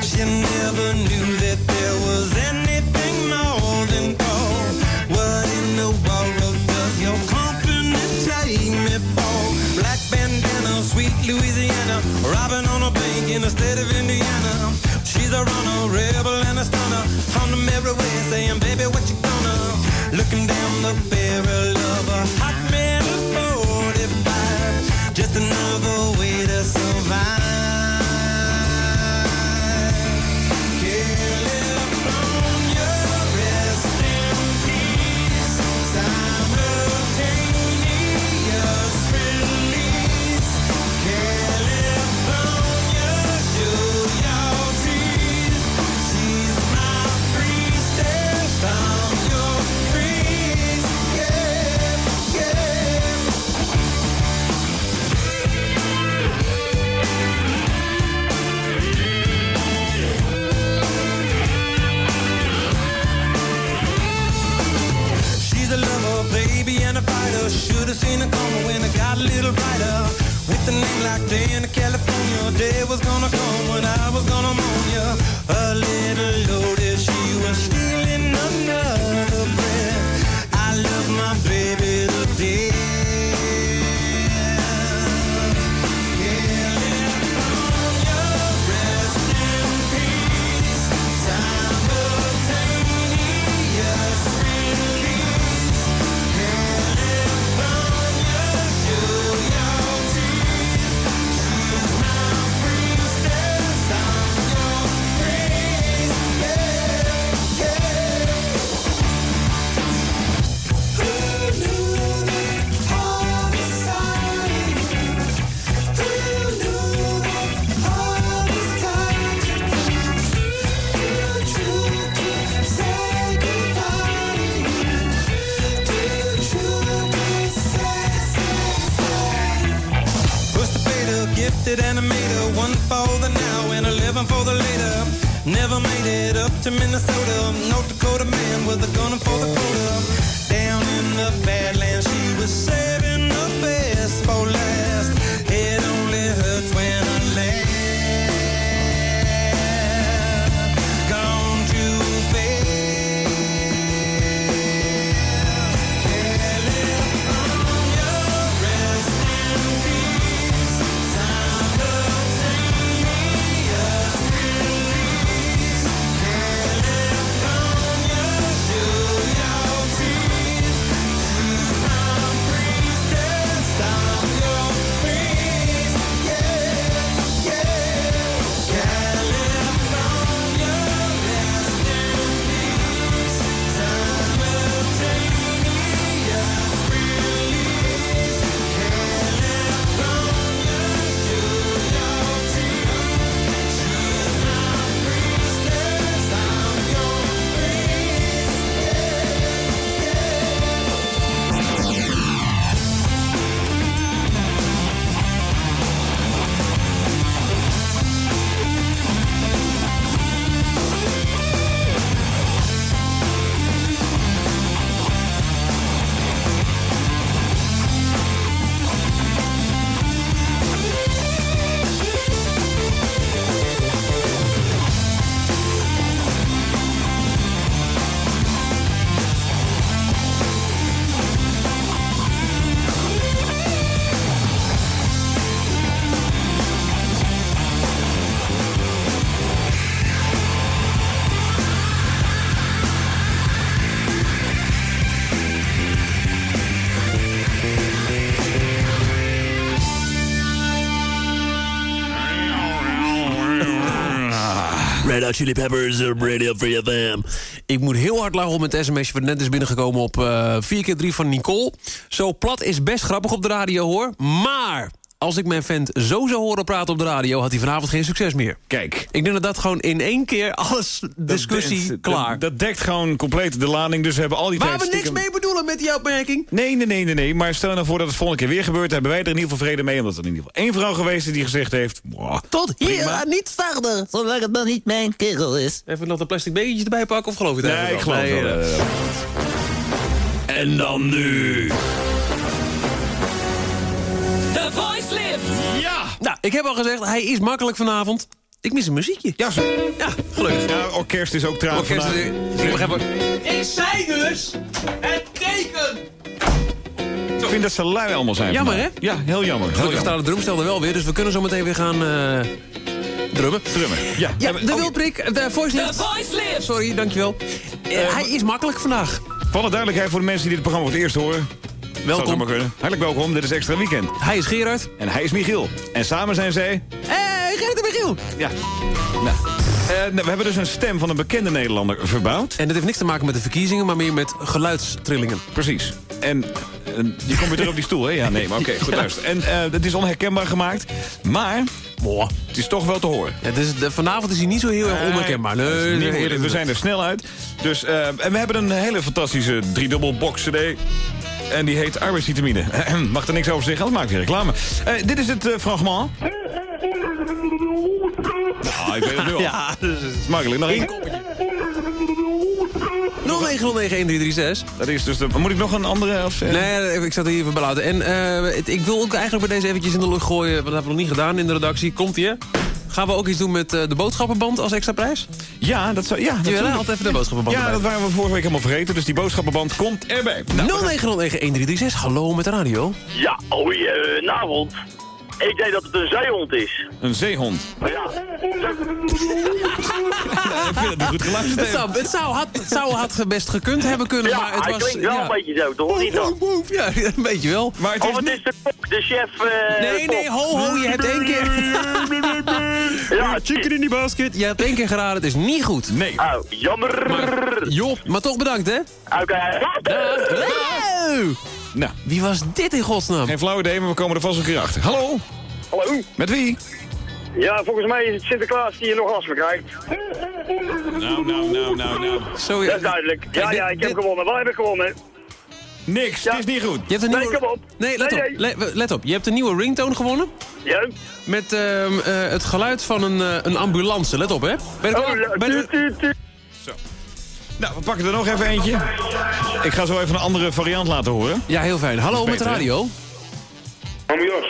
She never knew that there was anything more than gold. What in the world does your company take me for? Black bandana, sweet Louisiana. Robbing on a bank in the state of Indiana. She's a runner, rebel and a stunner. On the merry way, saying, baby, what you gonna? Looking down the barrel Should have seen when it got a little brighter. With a name like Diana, California, day was gonna come when I was gonna moan ya. A little loaded, she was stealing another breath. I love my baby gifted animator? One for the now and eleven for the later. Never made it up to Minnesota. North Dakota man with a gun for the quota. Down in the Badlands, she was saving the best for last. Chili Peppers op Radio Free FM. Ik moet heel hard lachen om het sms'je wat net is binnengekomen op eh 4x3 van Nicole. Zo plat is best grappig op de radio, hoor. Maar als ik mijn vent zo zou horen praten op de radio... had hij vanavond geen succes meer. Kijk. Ik denk dat dat gewoon in één keer alles discussie dat, klaar. Dat, dat dekt gewoon compleet de lading, dus we hebben al die Waar tijd we niks mee bedoelen met die opmerking. Nee, nee, nee, nee, nee. Maar stel nou voor dat het volgende keer weer gebeurt... hebben wij er in ieder geval vrede mee. Omdat er in ieder geval één vrouw geweest is die gezegd heeft... "Mwah, Tot hier prima." en niet verder, zolang het dan niet mijn kerel is. Even nog de plastic bekertjes erbij pakken, of geloof je het Nee, ik eigenlijk geloof wel? wel. Nee, eh. En dan nu... ik heb al gezegd, hij is makkelijk vanavond. Ik mis een muziekje. Ja, zo. Ja, gelukkig. Ja, orkest is ook trouwens Orkest is-. Ik mag even... Ik zei dus, het teken! Ik vind dat ze lui allemaal zijn Jammer, vandaag. hè? Ja, heel jammer. Gelukkig staat de drumstel er wel weer, dus we kunnen zo meteen weer gaan eh drummen. Drummen, ja. De oh, wildprik, de voice lift. The Voice Lift. Sorry, dankjewel. Eh, hij is makkelijk vandaag. Voor alle duidelijkheid voor de mensen die dit programma voor het eerst horen. Welkom. Hartelijk welkom, dit is Extra Weekend. Hij is Gerard. En hij is Michiel. En samen zijn zij... Hé, Gerrit en Michiel. Ja. Nou. eh, nou, we hebben dus een stem van een bekende Nederlander verbouwd. En dat heeft niks te maken met de verkiezingen, maar meer met geluidstrillingen. Precies. En eh, je komt weer terug op die stoel, hè? Ja, nee, maar oké, goed (laughs) luister. En eh, het is onherkenbaar gemaakt, maar Boah. het is toch wel te horen. Ja, de, vanavond is hij niet zo heel erg onherkenbaar. Nee, nee, moeilijk. nee, we zijn er snel uit. Dus, eh, en we hebben een hele fantastische driedubbel box CD. En die heet arbeidsvitamine. (clears throat) Mag er niks over zeggen, dat maakt weer reclame. Eh, dit is het eh, fragment. Nou, ik weet het nu al. (laughs) Ja, dus Het is makkelijk. Nog één koppeltje. 0909-1336. Dat is dus de, moet ik nog een andere? Of? Nee, ik zat er hier even belaten. En eh, het- ik wil ook eigenlijk bij deze eventjes in de lucht gooien... dat hebben we nog niet gedaan in de redactie. Komt ie, hè? Gaan we ook iets doen met eh, de boodschappenband als extra prijs? Ja, dat zou... Ja, natuurlijk. altijd even de boodschappenband Ja, erbij. dat waren we vorige week helemaal vergeten. Dus die boodschappenband komt erbij. Nou, 0909-1336. Hallo met de radio. Ja, goedenavond. Ik denk dat het een zeehond is. Een zeehond. Ja. ik vind dat hij goed geluisterd Het zou, het zou, had, het zou had best gekund hebben kunnen, Ja, maar het hij was... klinkt wel ja. een beetje zo, toch? Niet dan? Ja, een beetje wel. Maar het Of is het niet... is de kok, de chef. eh, Nee, nee, ho, ho, je hebt één keer... (laughs) Ja, Chicken in die basket. Je hebt één keer geraden, het is niet goed. Nee. Oh, jammer. Maar, joh, maar toch bedankt, hè? Oké. Hallo! Nou, Wie was dit in godsnaam? geen flauw idee, maar we komen er vast een keer achter. Hallo? Hallo. Met wie? Ja, volgens mij is het Sinterklaas die je nog last van krijgt. Nou, nou, nou, nou, nou. Zo, Dat is duidelijk. Ja, ja, ik heb gewonnen. Wat heb ik gewonnen? Niks, Ja. het is niet goed. Je hebt een Nee, nieuwe... kom op. Nee, let Nee, op. nee. Le- let op. Je hebt een nieuwe ringtone gewonnen. Ja. Met ehm, eh, het geluid van een, eh, een ambulance. Let op, hè? Ben je er Oh, klaar- ja, ben je tu, tu, tu. Nou, we pakken er nog even eentje. Ik ga zo even een andere variant laten horen. Ja, heel fijn. Hallo met de radio. Kom Jos.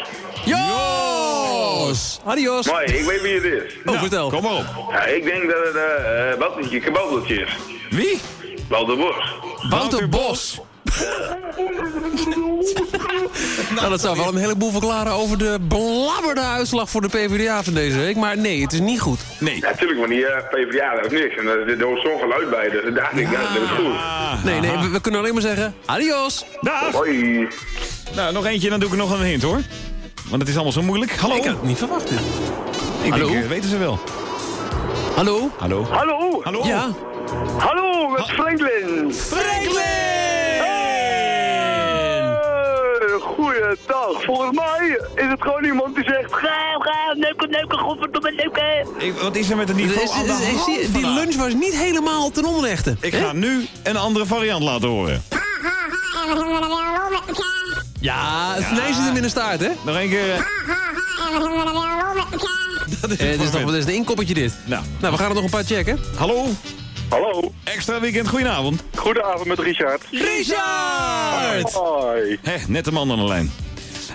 Jos! Adios! Mooi, ik weet wie het is. Oh, vertel. Kom maar op. Ja, ik denk dat het eh uh, Waltertje Kaboutertje is. Wie? Walter Bos. Wouter Bos. Nou, dat zou wel een heleboel verklaren over de belabberde uitslag voor de PvdA van deze week. Maar nee, het is niet goed. Nee. Ja, natuurlijk, want die eh, PvdA dat is niks. En er er hoort zo'n geluid bij, dus daar dacht ik, ja, dat is goed. Nee, nee, we, we kunnen alleen maar zeggen... Adios! Dag. Hoi. Nou, nog eentje, dan doe ik nog een hint, hoor. Want het is allemaal zo moeilijk. Hallo? Ik had het niet verwacht. dit. Ik Hallo? denk, eh, weten ze wel. Hallo? Hallo? Hallo. Hallo? Ja? Hallo, met Franklin. Franklin! Goeiedag. Volgens mij is het gewoon iemand die zegt... Ga, ga, neuken, neuken, godverdomme, neuken. Ik, wat is er met het Is- niveau is- aan de is- die- lunch was niet helemaal ten onrechte. Ik ga nu een andere variant laten horen. Ja, het vlees zit hem in de staart, hè? Nog één keer. Dat is Eh, het dit is fragment. dit is een inkoppertje dit. Nou, Nou, we gaan er nog een paar checken. hallo? Hallo. Extra weekend, goedenavond. Goedenavond met Richard. Richard! Hoi. Hé, net de man aan de lijn.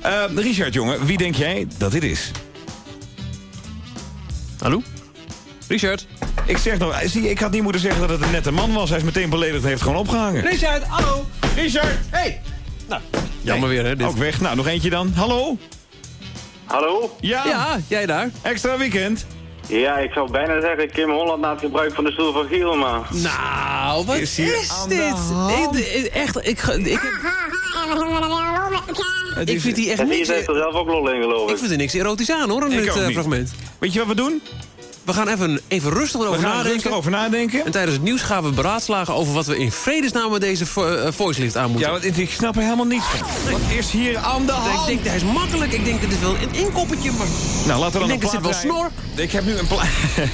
Eh, Richard, jongen, wie denk jij dat dit is? Hallo? Richard? Ik zeg nog, zie, je, ik had niet moeten zeggen dat het een nette man was. Hij is meteen beledigd, heeft gewoon opgehangen. Richard, hallo! Richard! Hey! Nou, jammer weer, hè? Dit. Ook weg. Nou, nog eentje dan. Hallo? Hallo? Ja, Ja, jij daar? extra weekend. Ja, ik zou bijna zeggen Kim Holland na het gebruik van de stoel van Giel, maar... Nou, wat Is is, dit? hand? Ik- ik- echt, ik, ik, heb- ik vind die echt die heeft er zelf ook lol in, geloof Ik ik. vind er niks erotisch aan, hoor, in Ik dit eh, niet. fragment. Weet je wat we doen? We gaan even, even rustig erover er nadenken. rustig over nadenken. En tijdens het nieuws gaan we beraadslagen over wat we in vredesnaam met deze vo eh, voicelift aan moeten. Ja, want ik snap er helemaal niets van. Wat is hier aan de hand? Ik denk, hij is makkelijk. Ik denk, dit is wel een inkoppertje, maar... Nou, laten we dan ik denk, een er zit wel snor. Ik heb nu een plaat... (laughs)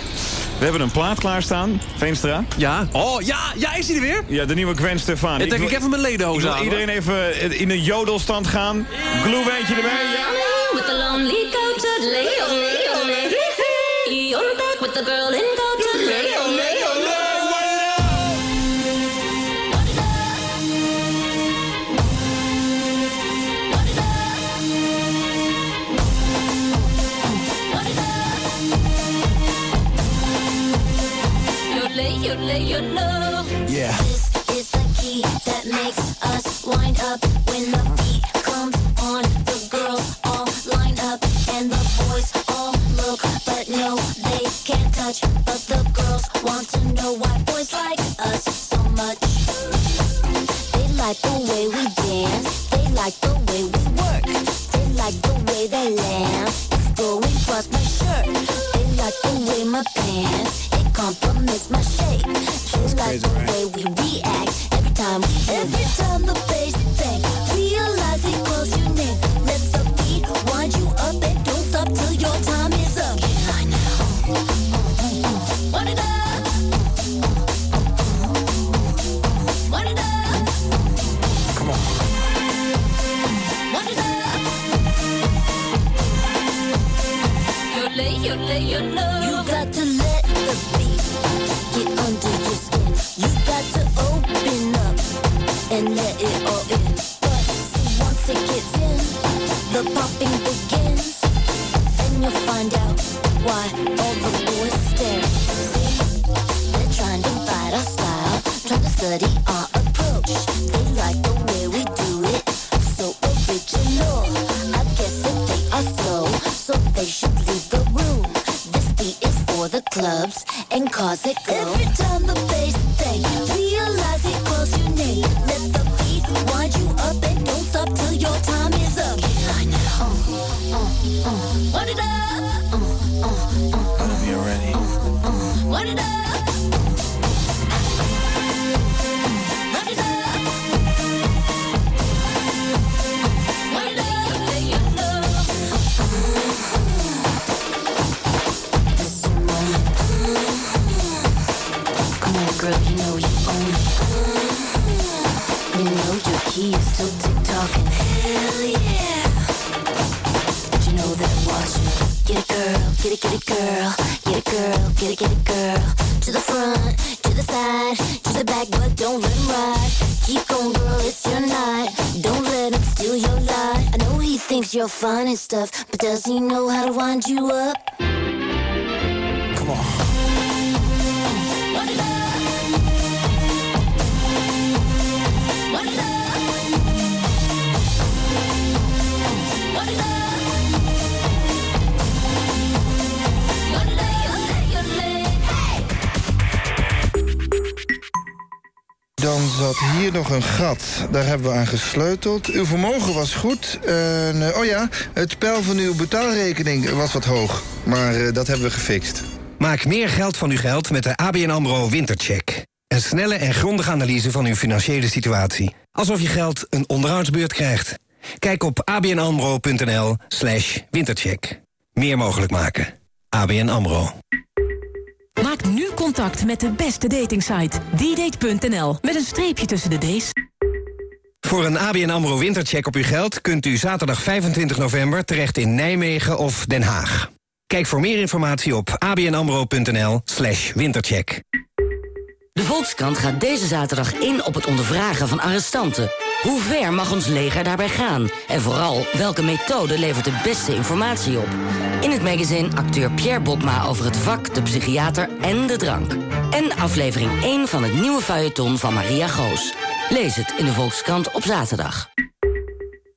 We hebben een plaat klaarstaan, Veenstra. Ja. Oh, ja, ja, is hij er weer? Ja, de nieuwe Gwen Stefani. Ik denk wil- ik even mijn ledenhoos aan, iedereen even in een jodelstand gaan. Gloewijntje erbij, ja. With the lonely the girl in goat to lay, lay, lay. Yeah. This is the key that makes us wind up when the beat But the girls want to know why boys like us so much. They like the way we dance. They like the way we work. They like the way they laugh. It's going past my shirt. They like the way my pants. It compliments my shape. They like the way we react every time we every time the You got to let the beat get under your skin. You got to open up and let it all in. But once it gets in, the popping hier nog een gat. Daar hebben we aan gesleuteld. Uw vermogen was goed. Eh, oh ja, het spel van uw betaalrekening was wat hoog. Maar eh, dat hebben we gefixt. Maak meer geld van uw geld met de ABN AMRO Wintercheck. Een snelle en grondige analyse van uw financiële situatie. Alsof je geld een onderhoudsbeurt krijgt. Kijk op abnamro.nl slash wintercheck. Meer mogelijk maken. ABN AMRO. Maak nu contact met de beste datingsite. ddate.nl met een streepje tussen de D's. Voor een ABN AMRO Wintercheck op uw geld... kunt u zaterdag 25 november terecht in Nijmegen of Den Haag. Kijk voor meer informatie op abnamro.nl slash wintercheck. De Volkskrant gaat deze zaterdag in op het ondervragen van arrestanten. Hoe ver mag ons leger daarbij gaan? En vooral, welke methode levert de beste informatie op? In het magazine acteur Pierre Bokma over het vak, de psychiater en de drank. En aflevering 1 van het nieuwe feuilleton van Maria Goos. Lees het in de Volkskrant op zaterdag.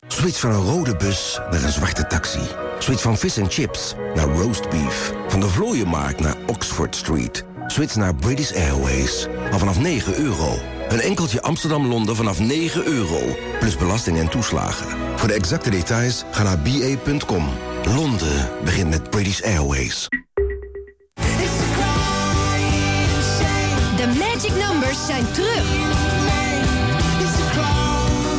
Switch van een rode bus naar een zwarte taxi. Switch van vis en chips naar roast beef. Van de Vlooienmarkt naar Oxford Street. Switch naar British Airways. Al vanaf 9 euro. Een enkeltje Amsterdam-Londen vanaf 9 euro. Plus belasting en toeslagen. Voor de exacte details ga naar ba.com. Londen begint met British Airways. De magic numbers zijn terug.